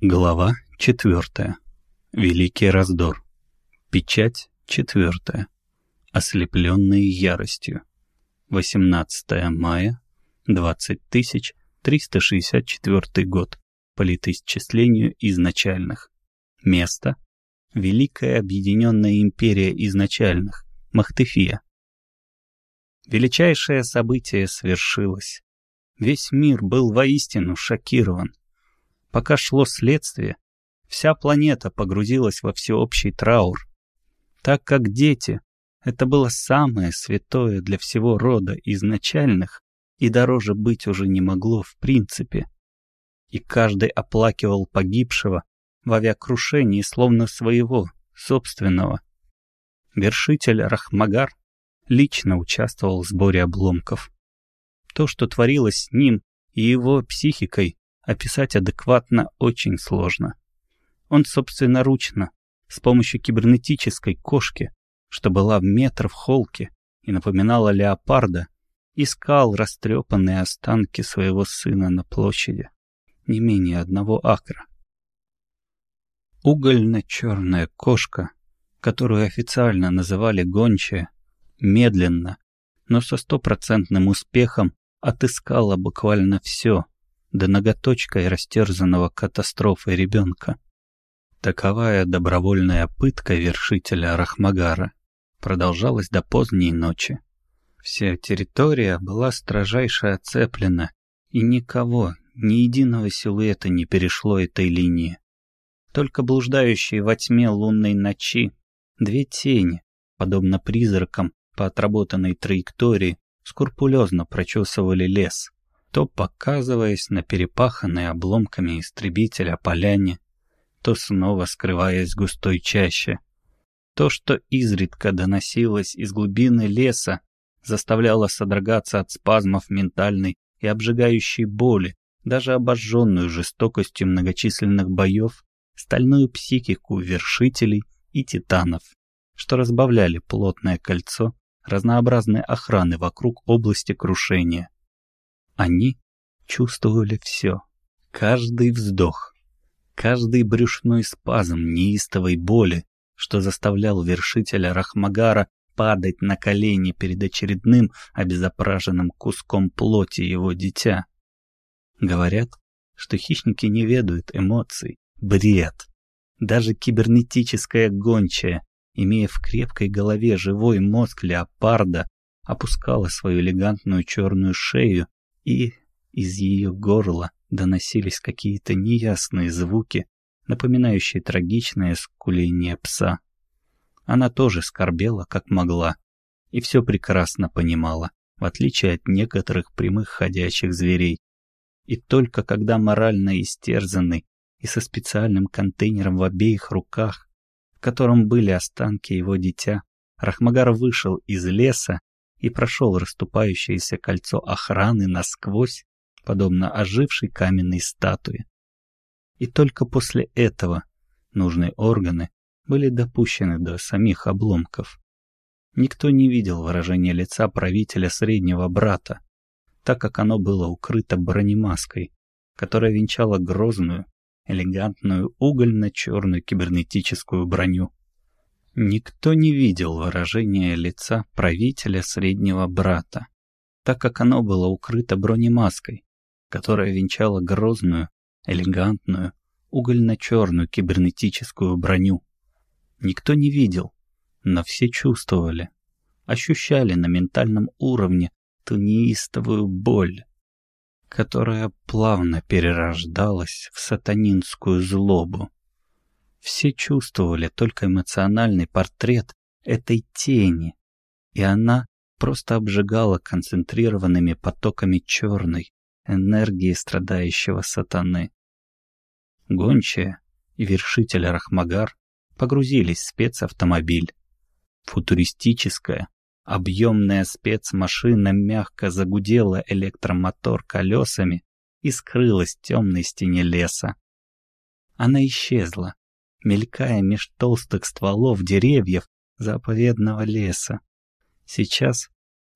Глава четвертая. Великий раздор. Печать четвертая. Ослепленные яростью. 18 мая, 20364 год по летоисчислению изначальных. Место. Великая Объединенная Империя Изначальных. Махтефия. Величайшее событие свершилось. Весь мир был воистину шокирован. Пока шло следствие, вся планета погрузилась во всеобщий траур, так как дети — это было самое святое для всего рода изначальных, и дороже быть уже не могло в принципе. И каждый оплакивал погибшего в авиакрушении словно своего, собственного. Вершитель Рахмагар лично участвовал в сборе обломков. То, что творилось с ним и его психикой, описать адекватно очень сложно. Он собственноручно, с помощью кибернетической кошки, что была в метр в холке и напоминала леопарда, искал растрепанные останки своего сына на площади, не менее одного акра. Угольно-черная кошка, которую официально называли гончая, медленно, но со стопроцентным успехом отыскала буквально все — до ноготочкой растерзанного катастрофой ребенка. Таковая добровольная пытка вершителя Рахмагара продолжалась до поздней ночи. Вся территория была строжайше оцеплена, и никого, ни единого силуэта не перешло этой линии. Только блуждающие во тьме лунной ночи две тени, подобно призракам по отработанной траектории, скрупулезно прочесывали лес, то показываясь на перепаханной обломками истребителя поляне, то снова скрываясь в густой чаще. То, что изредка доносилось из глубины леса, заставляло содрогаться от спазмов ментальной и обжигающей боли, даже обожженную жестокостью многочисленных боев, стальную психику вершителей и титанов, что разбавляли плотное кольцо разнообразной охраны вокруг области крушения. Они чувствовали все. Каждый вздох, каждый брюшной спазм неистовой боли, что заставлял вершителя Рахмагара падать на колени перед очередным обезображенным куском плоти его дитя. Говорят, что хищники не ведают эмоций. Бред. Даже кибернетическая гончая, имея в крепкой голове живой мозг леопарда, опускала свою элегантную черную шею и из ее горла доносились какие-то неясные звуки, напоминающие трагичное скуление пса. Она тоже скорбела, как могла, и все прекрасно понимала, в отличие от некоторых прямых ходячих зверей. И только когда морально истерзанный и со специальным контейнером в обеих руках, в котором были останки его дитя, Рахмагар вышел из леса и прошел расступающееся кольцо охраны насквозь, подобно ожившей каменной статуе. И только после этого нужные органы были допущены до самих обломков. Никто не видел выражения лица правителя среднего брата, так как оно было укрыто бронемаской, которая венчала грозную, элегантную угольно-черную кибернетическую броню. Никто не видел выражения лица правителя среднего брата, так как оно было укрыто бронемаской, которая венчала грозную, элегантную, угольно-черную кибернетическую броню. Никто не видел, но все чувствовали, ощущали на ментальном уровне ту неистовую боль, которая плавно перерождалась в сатанинскую злобу. Все чувствовали только эмоциональный портрет этой тени, и она просто обжигала концентрированными потоками черной энергии страдающего сатаны. Гончая и вершитель Рахмагар погрузились в спецавтомобиль. Футуристическая, объемная спецмашина мягко загудела электромотор колесами и скрылась в темной стене леса. Она исчезла, мелькая меж толстых стволов деревьев заповедного леса. Сейчас,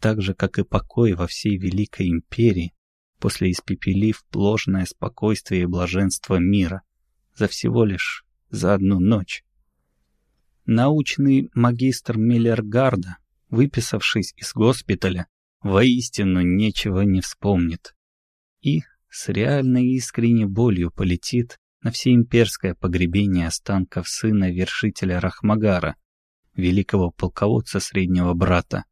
так же, как и покой во всей Великой Империи, после испепелив ложное спокойствие и блаженство мира, за всего лишь за одну ночь. Научный магистр Миллергарда, выписавшись из госпиталя, воистину ничего не вспомнит. И с реальной искренней болью полетит на всеимперское погребение останков сына вершителя Рахмагара, великого полководца среднего брата.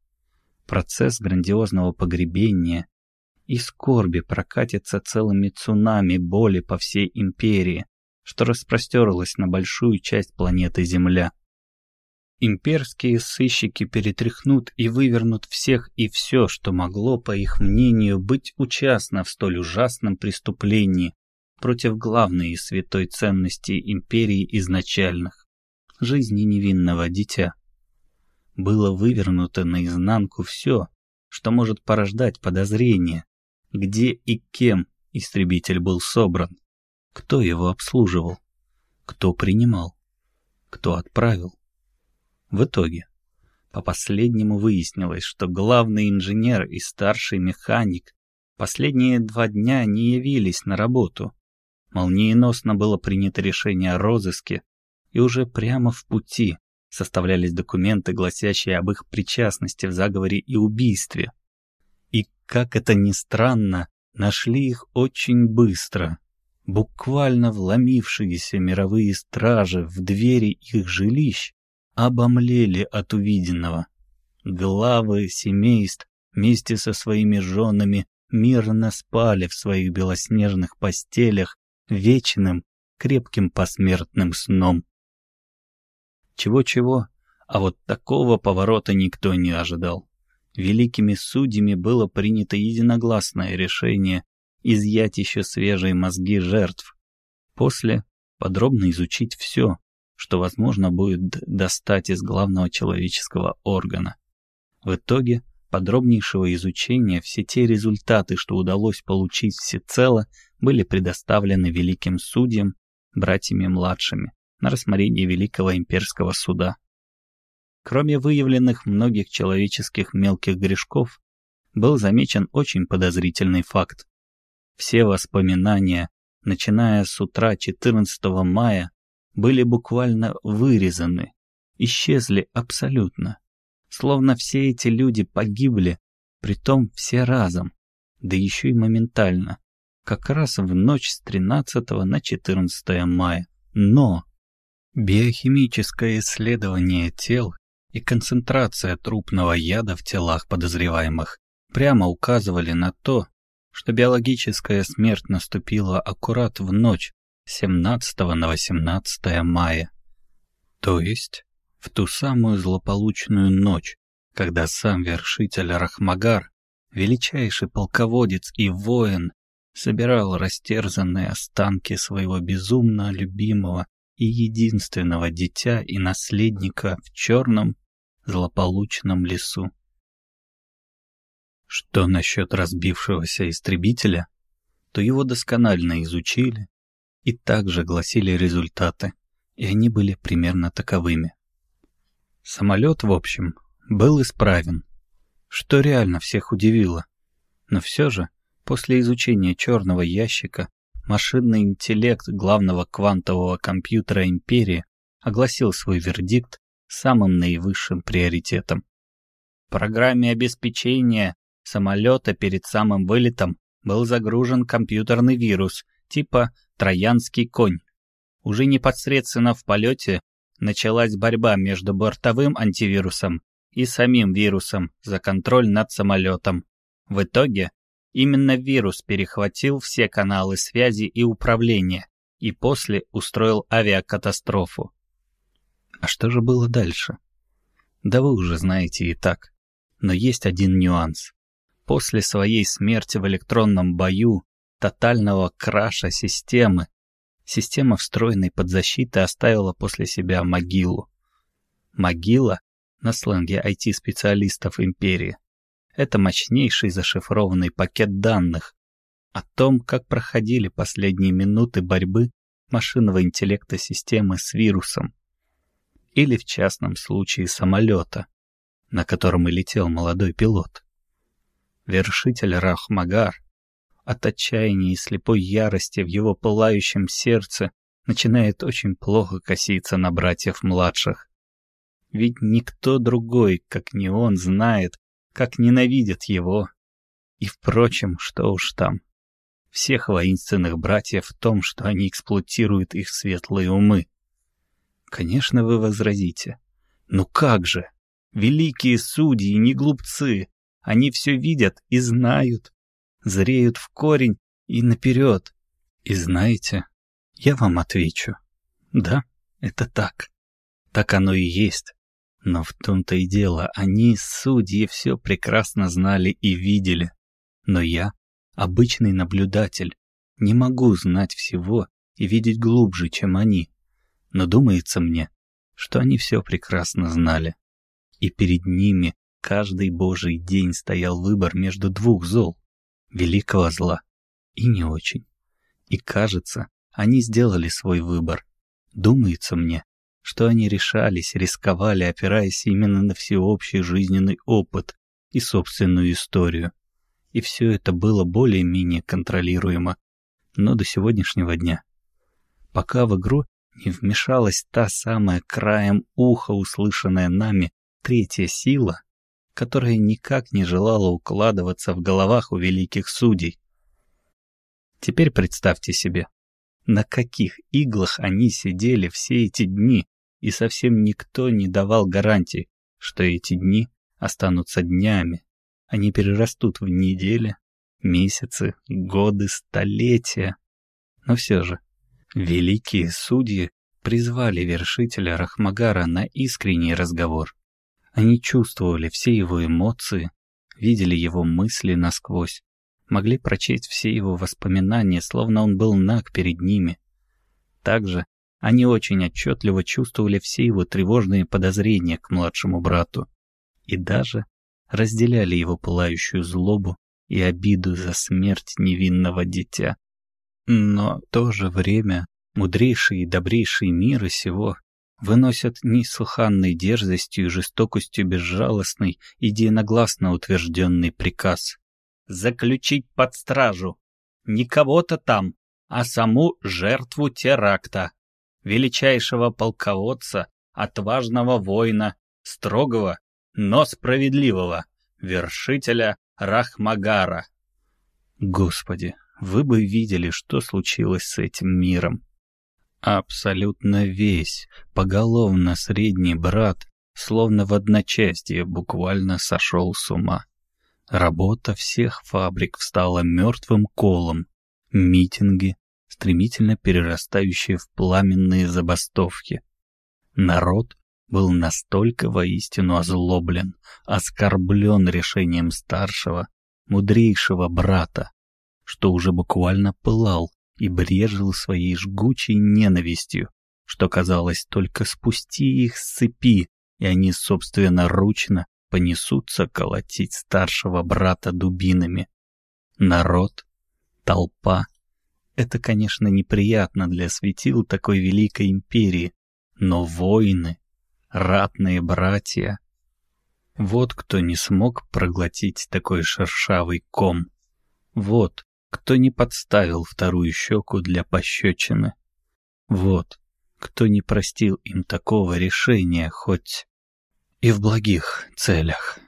Процесс грандиозного погребения и скорби прокатится целыми цунами боли по всей империи, что распростерлось на большую часть планеты Земля. Имперские сыщики перетряхнут и вывернут всех и все, что могло, по их мнению, быть участно в столь ужасном преступлении против главной и святой ценности империи изначальных — жизни невинного дитя. Было вывернуто наизнанку все, что может порождать подозрения, где и кем истребитель был собран, кто его обслуживал, кто принимал, кто отправил. В итоге, по последнему выяснилось, что главный инженер и старший механик последние два дня не явились на работу. Молниеносно было принято решение о розыске, и уже прямо в пути составлялись документы, гласящие об их причастности в заговоре и убийстве. И, как это ни странно, нашли их очень быстро. Буквально вломившиеся мировые стражи в двери их жилищ обомлели от увиденного. Главы семейств вместе со своими женами мирно спали в своих белоснежных постелях вечным, крепким посмертным сном. Чего-чего, а вот такого поворота никто не ожидал. Великими судьями было принято единогласное решение изъять еще свежие мозги жертв. После подробно изучить все, что возможно будет достать из главного человеческого органа. В итоге подробнейшего изучения все те результаты, что удалось получить всецело, были предоставлены великим судьям, братьями младшими, на рассмотрение Великого имперского суда. Кроме выявленных многих человеческих мелких грешков, был замечен очень подозрительный факт. Все воспоминания, начиная с утра 14 мая, были буквально вырезаны, исчезли абсолютно. Словно все эти люди погибли, притом все разом, да еще и моментально, как раз в ночь с 13 на 14 мая. Но биохимическое исследование тел и концентрация трупного яда в телах подозреваемых прямо указывали на то, что биологическая смерть наступила аккурат в ночь 17 на 18 мая. То есть в ту самую злополучную ночь, когда сам вершитель Рахмагар, величайший полководец и воин, собирал растерзанные останки своего безумно любимого и единственного дитя и наследника в черном злополучном лесу. Что насчет разбившегося истребителя, то его досконально изучили, и также гласили результаты, и они были примерно таковыми. Самолет, в общем, был исправен, что реально всех удивило. Но все же, после изучения черного ящика, машинный интеллект главного квантового компьютера Империи огласил свой вердикт самым наивысшим приоритетом. Программе обеспечения самолета перед самым вылетом был загружен компьютерный вирус типа «Троянский конь». Уже непосредственно в полете началась борьба между бортовым антивирусом и самим вирусом за контроль над самолетом. В итоге именно вирус перехватил все каналы связи и управления и после устроил авиакатастрофу. А что же было дальше? Да вы уже знаете и так. Но есть один нюанс. После своей смерти в электронном бою, тотального краша системы, система встроенной подзащиты оставила после себя могилу. Могила, на сленге IT-специалистов империи, это мощнейший зашифрованный пакет данных о том, как проходили последние минуты борьбы машинного интеллекта системы с вирусом. Или в частном случае самолета, на котором и летел молодой пилот. Вершитель Рахмагар от отчаяния и слепой ярости в его пылающем сердце начинает очень плохо коситься на братьев младших. Ведь никто другой, как не он, знает, как ненавидят его. И, впрочем, что уж там. Всех воинственных братьев в том, что они эксплуатируют их светлые умы. Конечно, вы возразите. Ну как же? Великие судьи, не глупцы. Они все видят и знают. Зреют в корень и наперед. И знаете, я вам отвечу. Да, это так. Так оно и есть. Но в том-то и дело, они, судьи, все прекрасно знали и видели. Но я, обычный наблюдатель, не могу знать всего и видеть глубже, чем они. Но думается мне, что они все прекрасно знали. И перед ними каждый божий день стоял выбор между двух зол — великого зла и не очень. И кажется, они сделали свой выбор. Думается мне, что они решались, рисковали, опираясь именно на всеобщий жизненный опыт и собственную историю. И все это было более-менее контролируемо, но до сегодняшнего дня. Пока в игру не вмешалась та самая краем уха услышанная нами третья сила, которая никак не желала укладываться в головах у великих судей. Теперь представьте себе, на каких иглах они сидели все эти дни, и совсем никто не давал гарантии, что эти дни останутся днями, они перерастут в недели, месяцы, годы, столетия. Но все же, великие судьи призвали вершителя Рахмагара на искренний разговор. Они чувствовали все его эмоции, видели его мысли насквозь, могли прочесть все его воспоминания, словно он был наг перед ними. Также они очень отчетливо чувствовали все его тревожные подозрения к младшему брату и даже разделяли его пылающую злобу и обиду за смерть невинного дитя. Но в то же время мудрейшие и добрейшие миры сего выносят неслыханной дерзостью и жестокостью безжалостный, единогласно утвержденный приказ заключить под стражу не кого-то там, а саму жертву теракта, величайшего полководца, отважного воина, строгого, но справедливого, вершителя Рахмагара. Господи, вы бы видели, что случилось с этим миром. Абсолютно весь, поголовно средний брат, словно в одночасье буквально сошел с ума. Работа всех фабрик встала мертвым колом. Митинги, стремительно перерастающие в пламенные забастовки. Народ был настолько воистину озлоблен, оскорблен решением старшего, мудрейшего брата, что уже буквально пылал и брежил своей жгучей ненавистью, что казалось только спусти их с цепи, и они собственноручно понесутся колотить старшего брата дубинами. Народ, толпа. Это, конечно, неприятно для светил такой великой империи, но воины, ратные братья. Вот кто не смог проглотить такой шершавый ком. Вот кто не подставил вторую щеку для пощечины. Вот кто не простил им такого решения, хоть и в благих целях.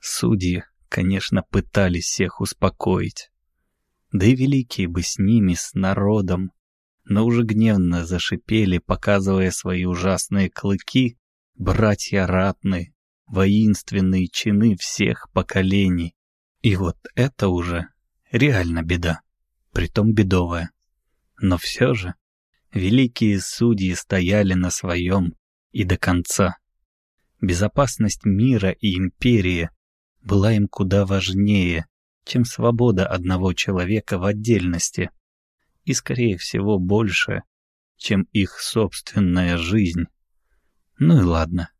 Судьи, конечно, пытались всех успокоить. Да и великие бы с ними, с народом, но уже гневно зашипели, показывая свои ужасные клыки, братья ратные, воинственные чины всех поколений. И вот это уже реально беда, притом бедовая. Но все же великие судьи стояли на своем и до конца. Безопасность мира и империи была им куда важнее, чем свобода одного человека в отдельности, и, скорее всего, больше, чем их собственная жизнь. Ну и ладно.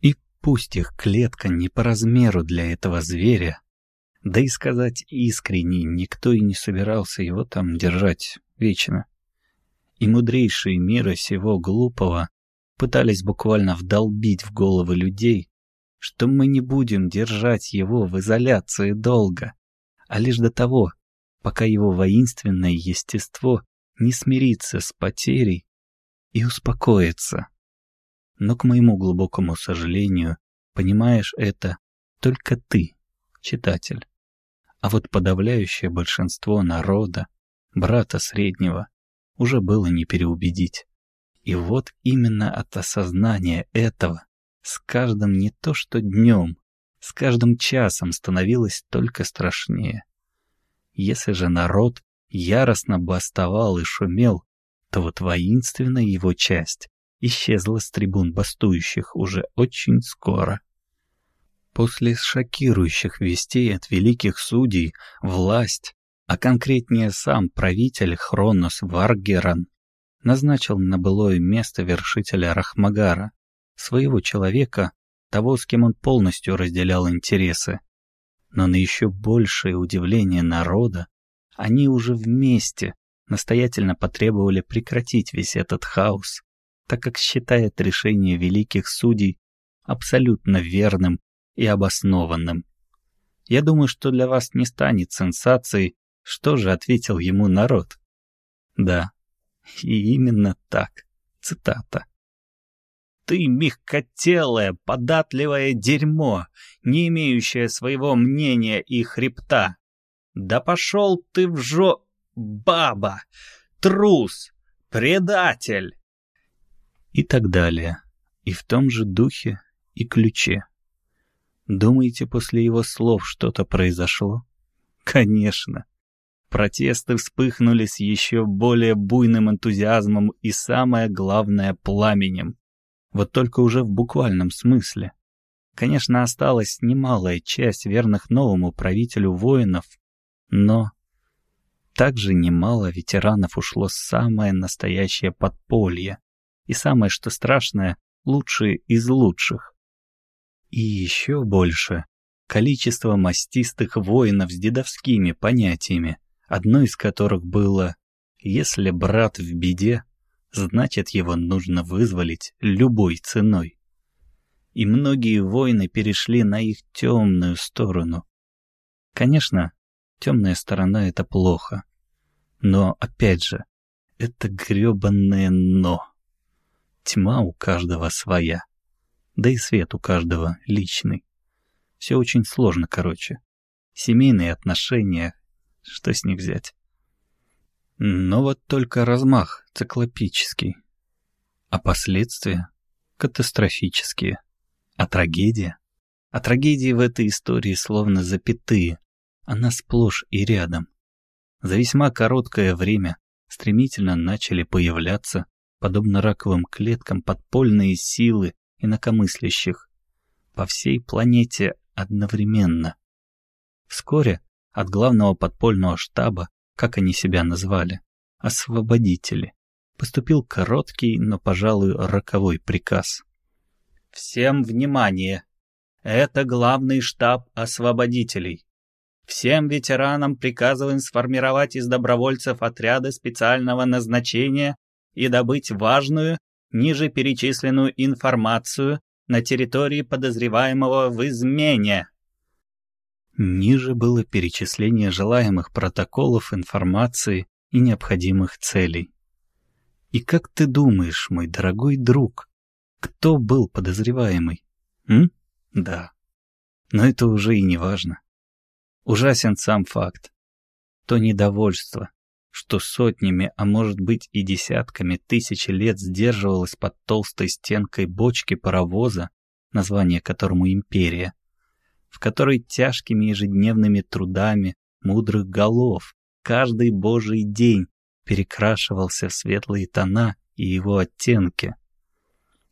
И пусть их клетка не по размеру для этого зверя, да и сказать искренне, никто и не собирался его там держать вечно. И мудрейшие мира сего глупого пытались буквально вдолбить в головы людей, что мы не будем держать его в изоляции долго, а лишь до того, пока его воинственное естество не смириться с потерей и успокоиться. Но, к моему глубокому сожалению, понимаешь это только ты, читатель. А вот подавляющее большинство народа, брата среднего, уже было не переубедить. И вот именно от осознания этого с каждым не то что днем, с каждым часом становилось только страшнее. Если же народ яростно бастовал и шумел, то вот воинственная его часть исчезла с трибун бастующих уже очень скоро. После шокирующих вестей от великих судей власть, а конкретнее сам правитель Хронос Варгеран, назначил на былое место вершителя Рахмагара, своего человека, того, с кем он полностью разделял интересы. Но на еще большее удивление народа, они уже вместе настоятельно потребовали прекратить весь этот хаос, так как считает решение великих судей абсолютно верным и обоснованным. Я думаю, что для вас не станет сенсацией, что же ответил ему народ. Да, и именно так. Цитата. «Ты мягкотелое, податливое дерьмо, не имеющее своего мнения и хребта. Да пошел ты в жо... баба, трус, предатель!» И так далее. И в том же духе и ключе. Думаете, после его слов что-то произошло? Конечно. Протесты вспыхнули с еще более буйным энтузиазмом и, самое главное, пламенем. Вот только уже в буквальном смысле. Конечно, осталась немалая часть верных новому правителю воинов, но также немало ветеранов ушло самое настоящее подполье. И самое, что страшное, лучшие из лучших. И еще больше количество мастистых воинов с дедовскими понятиями, одно из которых было «Если брат в беде, значит его нужно вызволить любой ценой». И многие воины перешли на их темную сторону. Конечно, темная сторона — это плохо. Но, опять же, это грёбанное «но». Тьма у каждого своя да и свет у каждого личный. Все очень сложно, короче. Семейные отношения, что с них взять? Но вот только размах циклопический, а последствия катастрофические. А трагедия? А трагедии в этой истории словно запятые, она сплошь и рядом. За весьма короткое время стремительно начали появляться, подобно раковым клеткам, подпольные силы, инакомыслящих по всей планете одновременно. Вскоре от главного подпольного штаба, как они себя назвали, освободители, поступил короткий, но, пожалуй, роковой приказ. «Всем внимание! Это главный штаб освободителей. Всем ветеранам приказываем сформировать из добровольцев отряды специального назначения и добыть важную ниже перечисленную информацию на территории подозреваемого в измене. Ниже было перечисление желаемых протоколов информации и необходимых целей. И как ты думаешь, мой дорогой друг, кто был подозреваемый? М? Да. Но это уже и не важно. Ужасен сам факт. То недовольство, что сотнями, а может быть и десятками тысяч лет сдерживалась под толстой стенкой бочки паровоза, название которому «Империя», в которой тяжкими ежедневными трудами мудрых голов каждый божий день перекрашивался в светлые тона и его оттенки.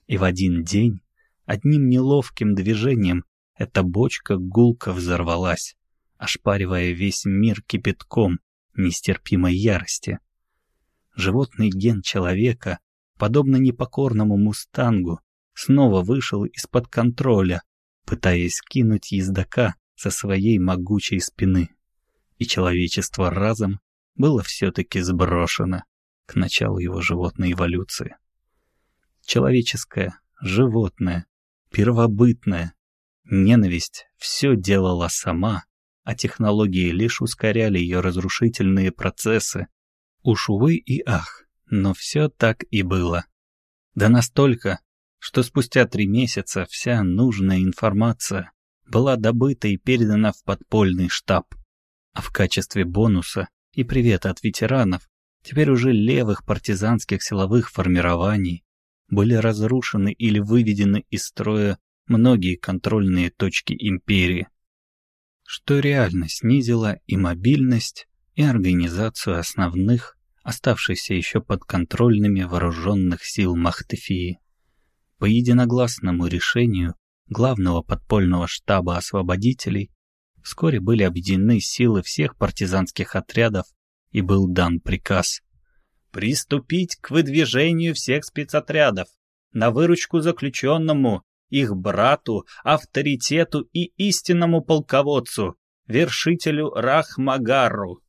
И в один день, одним неловким движением, эта бочка гулко взорвалась, ошпаривая весь мир кипятком, нестерпимой ярости. Животный ген человека, подобно непокорному мустангу, снова вышел из-под контроля, пытаясь кинуть ездока со своей могучей спины. И человечество разом было все-таки сброшено к началу его животной эволюции. Человеческое, животное, первобытное, ненависть все делала сама, а технологии лишь ускоряли ее разрушительные процессы, Уж увы и ах, но все так и было. Да настолько, что спустя три месяца вся нужная информация была добыта и передана в подпольный штаб. А в качестве бонуса и привета от ветеранов, теперь уже левых партизанских силовых формирований, были разрушены или выведены из строя многие контрольные точки империи, что реально снизило и мобильность, и организацию основных, оставшихся еще подконтрольными вооруженных сил Махтефии. По единогласному решению главного подпольного штаба освободителей вскоре были объединены силы всех партизанских отрядов и был дан приказ приступить к выдвижению всех спецотрядов на выручку заключенному, их брату, авторитету и истинному полководцу, вершителю Рахмагару.